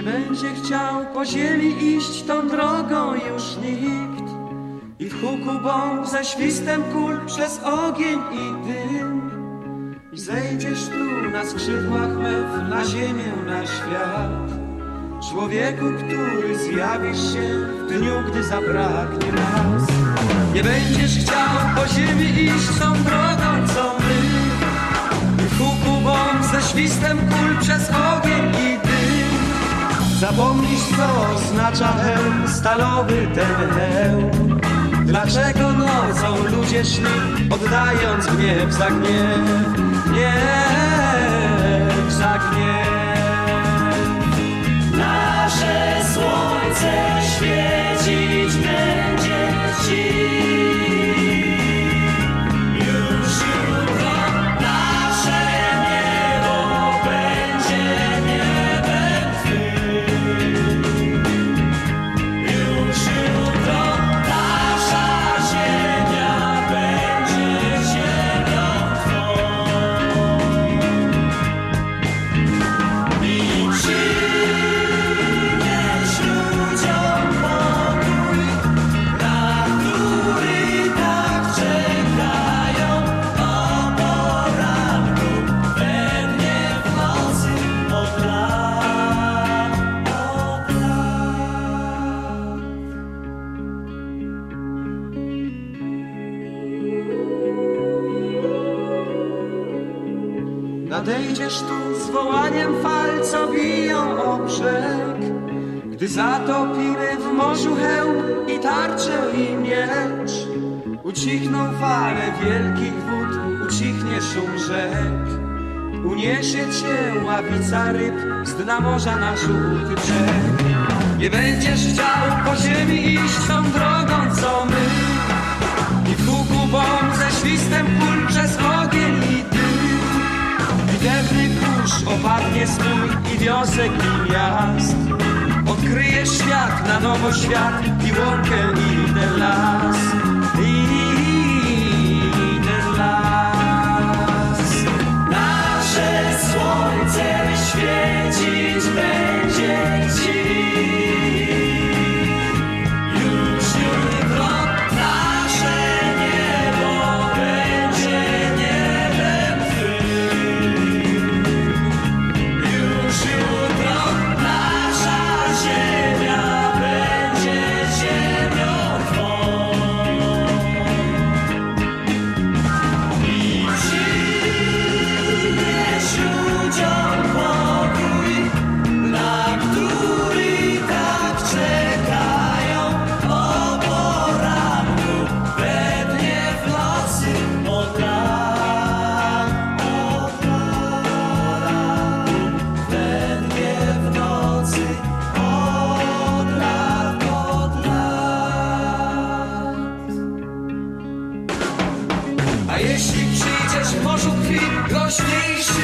będzie chciał po ziemi iść tą drogą już nikt. I w huku bomb ze świstem kul przez ogień i dym. I zejdziesz tu na skrzydłach mew, na ziemię, na świat. Człowieku, który zjawisz się w dniu, gdy zabraknie nas. Nie będziesz chciał po ziemi iść tą drogą, co my. I w huku bomb ze świstem kul przez ogień. Zapomnisz, co oznacza hełm, stalowy ten hełm. Dlaczego nocą ludzie szli, oddając gniew za gniew, gniew za gniew. Nadejdziesz tu z wołaniem fal, co biją o brzeg. Gdy zatopimy w morzu hełm i tarczę i miecz Ucichną fale wielkich wód, ucichnie szum rzek. Uniesie cię ławica ryb z dna morza na żółty brzeg. Nie będziesz chciał po ziemi iść tą drogą, co my opadnie swój i wiosek i miast. Odkryjesz świat na nowo świat i łąkę i ten las station.